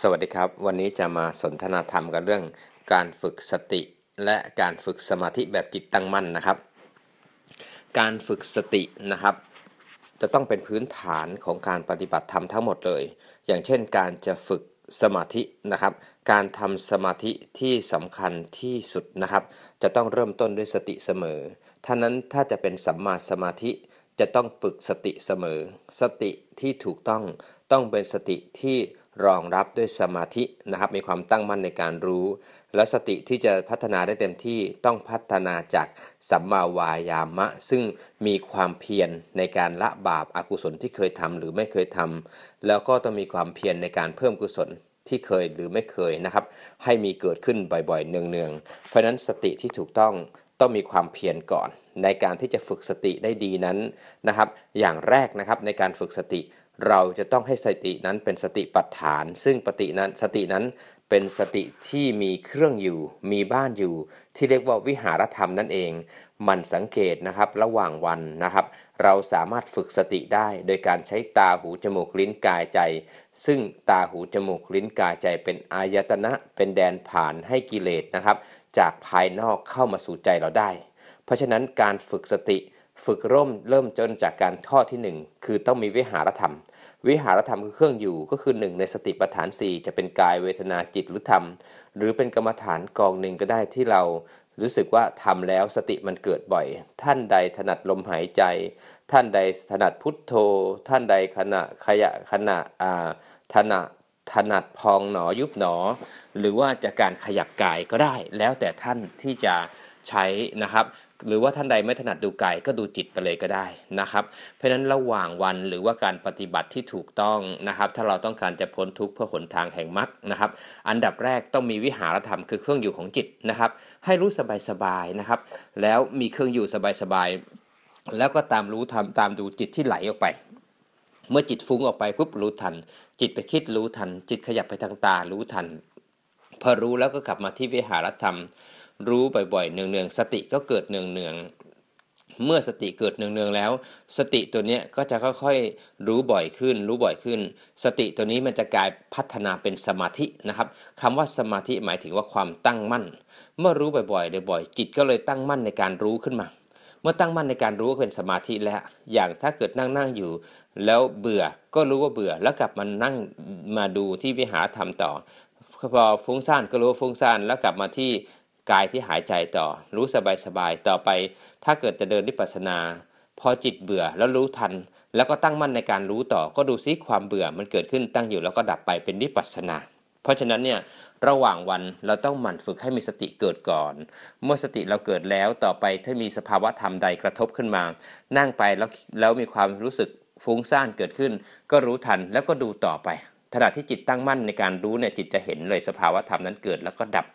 สวัสดีครับ วันนี้จะมาสนทนาธรรมกันเรื่องการฝึกสติ และการฝึกสมาธิแบบจิตตั้งมั่นนะครับ การฝึกสตินะครับ จะต้องเป็นพื้นฐานของการปฏิบัติธรรมทั้งหมดเลย อย่างเช่น การจะฝึกสมาธินะครับ การทำสมาธิที่สำคัญที่สุดนะครับ จะต้องเริ่มต้นด้วยสติเสมอท่านั้นถ้าจะเป็นสัมมาสมาธิจะต้องฝึกสติเสมอ สติที่ถูกต้องต้องเป็นสติที่ รองรับด้วยสมาธินะครับ มีความตั้งมั่นในการรู้ และสติที่จะพัฒนาได้เต็มที่ต้องพัฒนาจากสัมมาวายามะ ซึ่งมีความเพียรในการละบาปอากุศลที่เคยทำหรือไม่เคยทำแล้วก็ต้องมีความเพียรในการเพิ่มกุศลที่เคยหรือไม่เคยนะครับ ให้มีเกิดขึ้นบ่อยๆเนืองๆเพราะนั้นสติที่ถูกต้องต้องมีความเพียรก่อน ในการที่จะฝึกสติได้ดีนั้นนะครับ อย่างแรกนะครับในการฝึกสติ เราจะต้องให้สตินั้นเป็นสติปัฏฐาน ซึ่งปฏินั้นสตินั้นเป็นสติที่มีเครื่องอยู่ มีบ้านอยู่ ที่เรียกว่าวิหารธรรมนั่นเอง มันสังเกตนะครับระหว่างวันนะครับ เราสามารถฝึกสติได้โดยการใช้ตาหูจมูกลิ้นกายใจ ซึ่งตาหูจมูกลิ้นกายใจเป็นอายตนะเป็นแดนผ่านให้กิเลสนะครับ จากภายนอกเข้ามาสู่ใจเราได้ เพราะฉะนั้นการฝึกสติฝึกร่มเริ่มจนจากการท่อที่ 1 คือต้องมีวิหารธรรม วิหารธรรมคือเครื่องอยู่ก็คือหนึ่งในสติปัฏฐาน 4 จะเป็นกายเวทนาจิตหรือธรรม หรือเป็นกรรมฐานกองหนึ่งก็ได้ที่เรารู้สึกว่าทำแล้วสติมันเกิดบ่อย ท่านใดถนัดลมหายใจ ท่านใดถนัดพุทโธ ท่านใดขณะขยะขณะอ่าถนัดถนัดพองหนอยุบหนอ หรือว่าจะการขยับกายก็ได้ แล้วแต่ท่านที่จะ ใช้นะครับ หรือว่าท่านใดไม่ถนัดดูกายก็ดูจิตไปเลยก็ได้นะครับ เพราะฉะนั้นระหว่างวันหรือว่าการปฏิบัติที่ถูกต้องนะครับ ถ้าเราต้องการจะพ้นทุกข์เพื่อหนทางแห่งมรรคนะครับ อันดับแรกต้องมีวิหารธรรมคือเครื่องอยู่ของจิตนะครับ ให้รู้สบายๆนะครับ แล้วมีเครื่องอยู่สบายๆแล้วก็ตามรู้ทำตามดูจิตที่ไหลออกไปเมื่อจิตฟุ้งออกไปปุ๊บรู้ทัน จิตไปคิดรู้ทัน จิตขยับไปทางตารู้ทัน พอรู้แล้วก็กลับมาที่วิหารธรรม รู้บ่อยๆเนืองๆสติก็เกิดเนืองๆเมื่อสติเกิดเนืองๆแล้ว สติตัวนี้ก็จะค่อยๆรู้บ่อยขึ้น รู้บ่อยขึ้น สติตัวนี้มันจะกลายพัฒนาเป็นสมาธินะครับคำว่าสมาธิหมายถึงว่าความตั้งมั่น เมื่อรู้บ่อยๆบ่อยๆจิตก็เลยตั้งมั่นในการรู้ขึ้นมา เมื่อตั้งมั่นในการรู้ก็เป็นสมาธิแล้ว อย่างถ้าเกิดนั่งนั่งอยู่ แล้วเบื่อก็รู้ว่าเบื่อแล้วกลับมานั่งมาดูที่วิหารธรรมต่อพอฟุ้งซ่านก็รู้ว่าฟุ้งซ่านแล้วกลับมาที่ กายที่หายใจต่อ รู้สบายสบายต่อไป ถ้าเกิดจะเดินวิปัสสนา พอจิตเบื่อแล้วรู้ทัน แล้วก็ตั้งมั่นในการรู้ต่อ ก็ดูซิความเบื่อมันเกิดขึ้นตั้งอยู่แล้วก็ดับไปเป็นวิปัสสนา เพราะฉะนั้นเนี่ยระหว่างวันเราต้องหมั่นฝึกให้มีสติเกิดก่อน เมื่อสติเราเกิดแล้วต่อไปถ้ามีสภาวะธรรมใดกระทบขึ้นมา นั่งไปแล้วแล้วมีความรู้สึกฟุ้งซ่านเกิดขึ้น ก็รู้ทันแล้วก็ดูต่อไปขณะที่จิตตั้งมั่นในการรู้เนี่ยจิตจะเห็นเลยสภาวะธรรมนั้นเกิดแล้วก็ดับ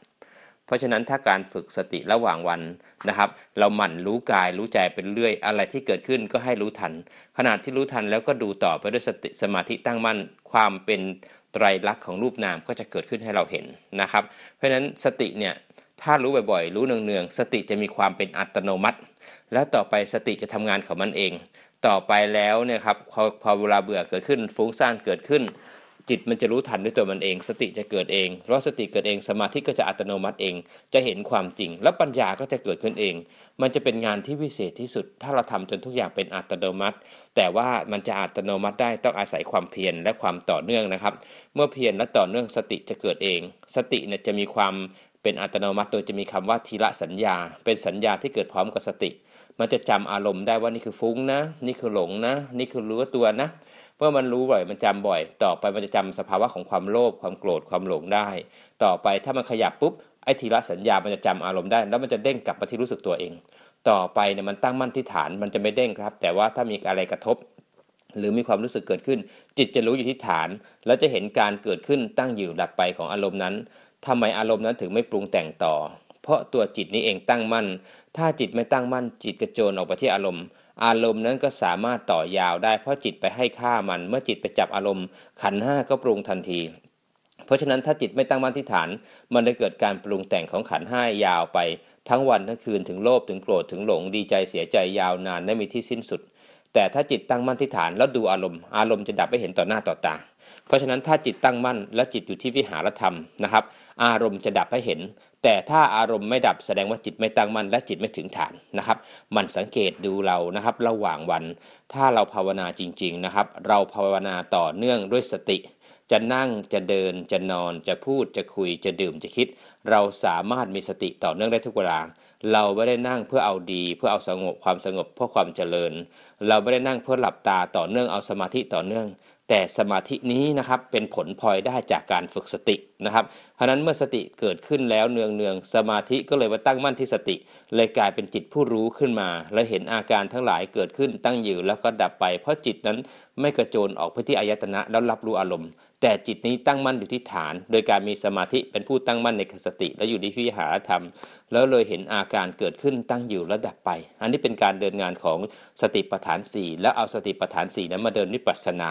เพราะฉะนั้นถ้าการฝึกสติระหว่างวันนะครับ เราหมั่นรู้กายรู้ใจเป็นเรื่อย อะไรที่เกิดขึ้นก็ให้รู้ทันขณะที่รู้ทันแล้วก็ดูต่อไปด้วยสติสมาธิตั้งมั่นความเป็นไตรลักษณ์ของรูปนามก็จะเกิดขึ้นให้เราเห็นนะครับ เพราะฉะนั้นสติเนี่ยถ้ารู้บ่อยๆ รู้เนืองๆ สติจะมีความเป็นอัตโนมัติ แล้วต่อไปสติจะทำงานของมันเอง ต่อไปแล้วเนี่ยครับพอพอเวลาเบื่อเกิดขึ้นฟุ้งซ่านเกิดขึ้น จิตมันจะรู้ทันด้วยตัวมันเอง สติจะเกิดเองเพราะสติเกิดเองสมาธิก็จะอัตโนมัติเอง จะเห็นความจริง แล้วปัญญาก็จะเกิดขึ้นเอง มันจะเป็นงานที่วิเศษที่สุด ถ้าเราทำจนทุกอย่างเป็นอัตโนมัติ แต่ว่ามันจะอัตโนมัติได้ต้องอาศัยความเพียรและความต่อเนื่องนะครับ เมื่อเพียรและต่อเนื่องสติจะเกิดเอง สติเนี่ยจะมีความเป็นอัตโนมัติโดยจะมีคำว่าทีละสัญญา เป็นสัญญาที่เกิดพร้อมกับสติ มันจะจำอารมณ์ได้ว่านี่คือฟุ้งนะ นี่คือหลงนะ นี่คือรู้ตัวนะ เมื่อมันรู้บ่อยมันจำบ่อย ต่อไปมันจะจำสภาวะของความโลภความโกรธความหลงได้ ต่อไปถ้ามันขยับปุ๊บไอ้ทีละสัญญา มันจะจำอารมณ์ได้ แล้วมันจะเด้งกลับมาที่รู้สึกตัวเอง ต่อไปเนี่ยมันตั้งมั่นที่ฐานมันจะไม่เด้งครับ แต่ว่าถ้ามีอะไรกระทบ หรือมีความรู้สึกเกิดขึ้น จิตจะรู้อยู่ที่ฐาน แล้วจะเห็นการเกิดขึ้นตั้งอยู่ดับไปของอารมณ์นั้นทำไมอารมณ์นั้นถึงไม่ปรุงแต่งต่อ เพราะตัวจิตนี้เองตั้งมั่น ถ้าจิตไม่ตั้งมั่น จิตกระโจนออกไปที่อารมณ์ อารมณ์นั้นก็สามารถต่อยาวได้เพราะจิตไปให้ค่ามัน เมื่อจิตไปจับอารมณ์ ขันห้าก็ปรุงทันที เพราะฉะนั้นถ้าจิตไม่ตั้งมั่นที่ฐาน มันจะเกิดการปรุงแต่งของขันห้ายาวไป ทั้งวันทั้งคืนถึงโลภถึงโกรธถึงหลงดีใจเสียใจยาวนานไม่มีที่สิ้นสุด แต่ถ้าจิตตั้งมั่นที่ฐานแล้วดูอารมณ์ อารมณ์จะดับไปเห็นต่อหน้าต่อตา เพราะฉะนั้นถ้าจิตตั้งมั่นและจิตอยู่ที่วิหารธรรมนะครับ อารมณ์จะดับให้เห็น แต่ถ้าอารมณ์ไม่ดับแสดงว่าจิตไม่ตั้งมั่นและจิตไม่ถึงฐานนะครับ มันสังเกตดูเรานะครับ ระหว่างวัน ถ้าเราภาวนาจริง ๆนะครับ เราภาวนาต่อเนื่องด้วยสติ จะนั่งจะเดินจะนอนจะพูดจะคุยจะดื่มจะคิด เราสามารถมีสติต่อเนื่องได้ทุกเวลาเราไม่ได้นั่งเพื่อเอาดี เพื่อเอาสงบความสงบเพื่อความเจริญ เราไม่ได้นั่งเพื่อหลับตาต่อเนื่องเอาสมาธิต่อเนื่อง แต่สมาธินี้นะครับเป็นผลพลอยได้จากการฝึกสตินะครับ เพราะนั้นเมื่อสติเกิดขึ้นแล้วเนืองเนืองสมาธิก็เลยมาตั้งมั่นที่สติ เลยกลายเป็นจิตผู้รู้ขึ้นมา และเห็นอาการทั้งหลายเกิดขึ้นตั้งอยู่แล้วก็ดับไป เพราะจิตนั้นไม่กระโจนออกไปที่อายตนะแล้วรับรู้อารมณ์ แต่จิตนี้ตั้งมั่นอยู่ที่ฐาน โดยการมีสมาธิเป็นผู้ตั้งมั่นในสติ และอยู่ในวิหารธรรม แล้วเลยเห็นอาการเกิดขึ้นตั้งอยู่และดับไป อันนี้เป็นการเดินงานของสติปัฏฐาน 4 แล้วเอาสติปัฏฐาน4นั้นมาเดินวิปัสสนา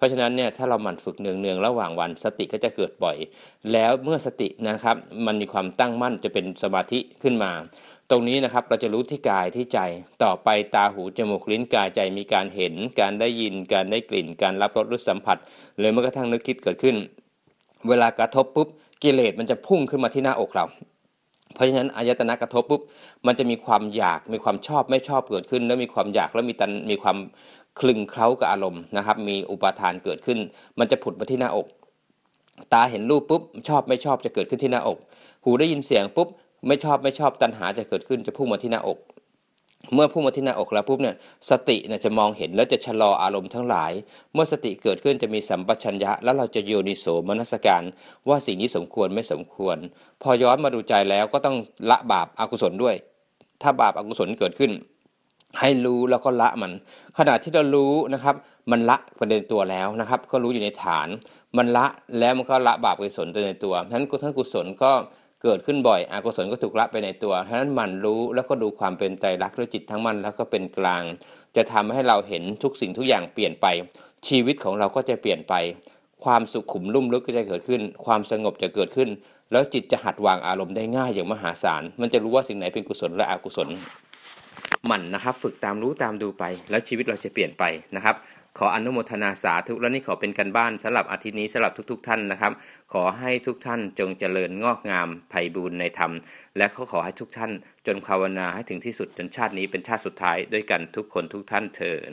เพราะฉะนั้นเนี่ยถ้าเราหมั่นฝึกเนืองๆระหว่างวันสติก็จะเกิดบ่อย แล้วเมื่อสตินะครับมันมีความตั้งมั่นจะเป็นสมาธิขึ้นมา ตรงนี้นะครับเราจะรู้ที่กายที่ใจต่อไปตาหูจมูกลิ้นกายใจมีการเห็น การได้ยินการได้กลิ่น การรับรสรสสัมผัสเลยเมื่อกระทั่งนึกคิดเกิดขึ้น เวลากระทบปุ๊บกิเลสมันจะพุ่งขึ้นมาที่หน้าอกเราเพราะฉะนั้นอายตนะกระทบปุ๊บมันจะมีความอยากมีความชอบไม่ชอบเกิดขึ้น แล้วมีความอยากแล้วมีตันมีความ คลึงเคล้ากับอารมณ์นะครับ มีอุปาทานเกิดขึ้น มันจะผุดมาที่หน้าอก ตาเห็นรูปปุ๊บชอบไม่ชอบจะเกิดขึ้นที่หน้าอก หูได้ยินเสียงปุ๊บไม่ชอบไม่ชอบตัณหาจะเกิดขึ้นจะพุ่งมาที่หน้าอก เมื่อพุ่งมาที่หน้าอกแล้วปุ๊บเนี่ยสติเนี่ยจะมองเห็นแล้วจะชะลออารมณ์ทั้งหลาย เมื่อสติเกิดขึ้นจะมีสัมปชัญญะ แล้วเราจะโยนิโสมนสการว่าสิ่งนี้สมควรไม่สมควร พอย้อนมาดูใจแล้วก็ต้องละบาปอากุศลด้วย ถ้าบาปอากุศลเกิดขึ้น ให้รู้แล้วก็ละมัน ขณะที่เรารู้นะครับ มันละประเด็นตัวแล้วนะครับ ก็รู้อยู่ในฐาน มันละแล้วมันก็ละบาปกุศลตัวในตัวฉะนั้นทั้งกุศลก็เกิดขึ้นบ่อยอกุศลก็ถูกละไปในตัวฉะนั้นมันรู้แล้วก็ดูความเป็นใจรักด้วยจิตทั้งมันแล้วก็เป็นกลาง จะทำให้เราเห็นทุกสิ่งทุกอย่างเปลี่ยนไป ชีวิตของเราก็จะเปลี่ยนไป ความสุขขุมลุ่มลึกก็จะเกิดขึ้น ความสงบจะเกิดขึ้น แล้วจิตจะหัดวางอารมณ์ได้ง่ายอย่างมหาศาล มันจะรู้ว่าสิ่งไหนเป็นกุศลและอกุศล หมั่นนะครับ ฝึกตามรู้ตามดูไป แล้วชีวิตเราจะเปลี่ยนไปนะครับ ขออนุโมทนาสาธุและนี่ขอเป็นกันบ้านสำหรับอาทิตย์นี้สำหรับทุกๆทท่านนะครับ ขอให้ทุกท่านจงเจริญงอกงามไพ่บูรณ์ในธรรม และเขาขอให้ทุกท่าน จนภาวนาให้ถึงที่สุดจนชาตินี้เป็นชาติสุดท้ายด้วยกันทุกคนทุกท่านเถิด